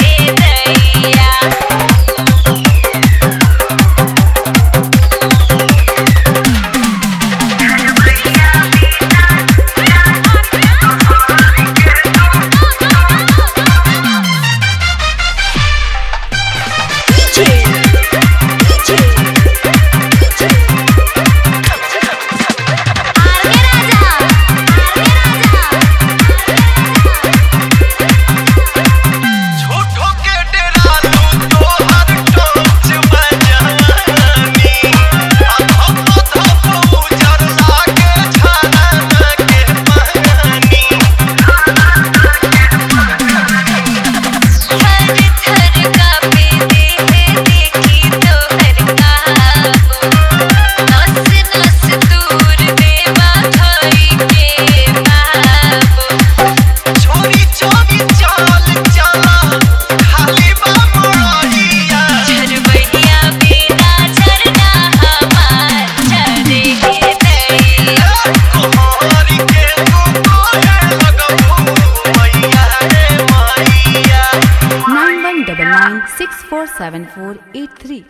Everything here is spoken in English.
baby. 478483.